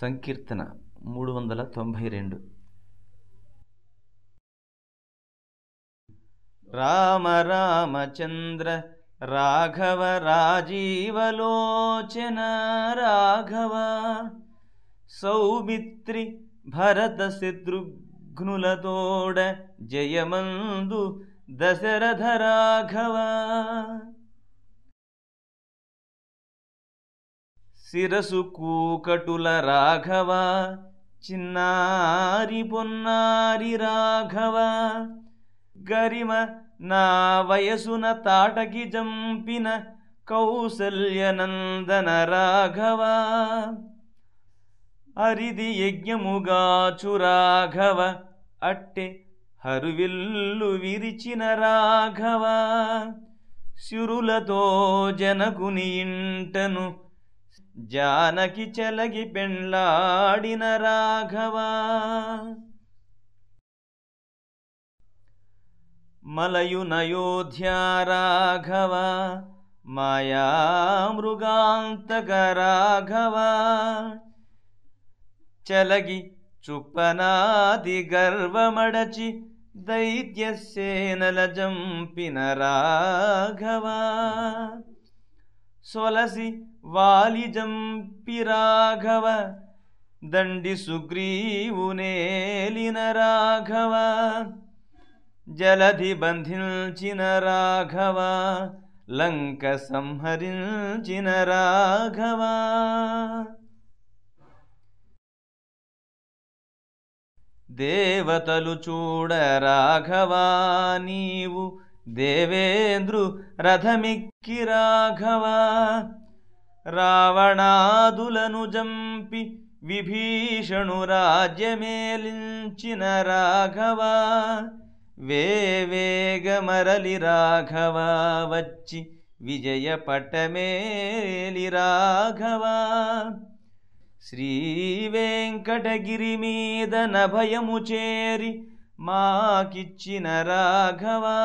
సంకీర్తన మూడు వందల తొంభై రెండు. రామ రామచంద్ర రాఘవ రాజీవలోచన రాఘవ సౌమిత్రి భరత శత్రుఘ్నులతోడ జయమందు దశరథ రాఘవ శిరసు కూకటుల రాఘవ చిన్నారి పొన్నారి రాఘవ. గరిమ నా వయసున తాటకి జంపిన కౌసల్యనందన రాఘవ. అరిది యజ్ఞముగాచు రాఘవ అట్టె హరువిల్లు విరిచిన రాఘవ. శురులతో జనకుని ఇంటను జానకి చెలగి పెండ్లాడిన రాఘవా. మలయునయోధ్యా రాఘవ మాయా మృగాంతక రాఘవ. చలగి చుప్పనాది గర్వమడచి దైత్యసేనల జంపిన రాఘవా. घव दण्डि सुग्रीवराघवा जलधिबन्धिव लङ्कसंहरिचिन राघवा देवतलुचूड राघवा। नी దేవేంద్రు రథమిక్కి రాఘవ రావణాదులను జంపి విభీషణు రాజ్యమేలించిన రాఘవ వేవేగమరలి రాఘవ వచ్చి విజయ పటమేలి రాఘవ. శ్రీ వెంకటగిరి మీద నభయము చేరి మాకిచ్చిన రాఘవా.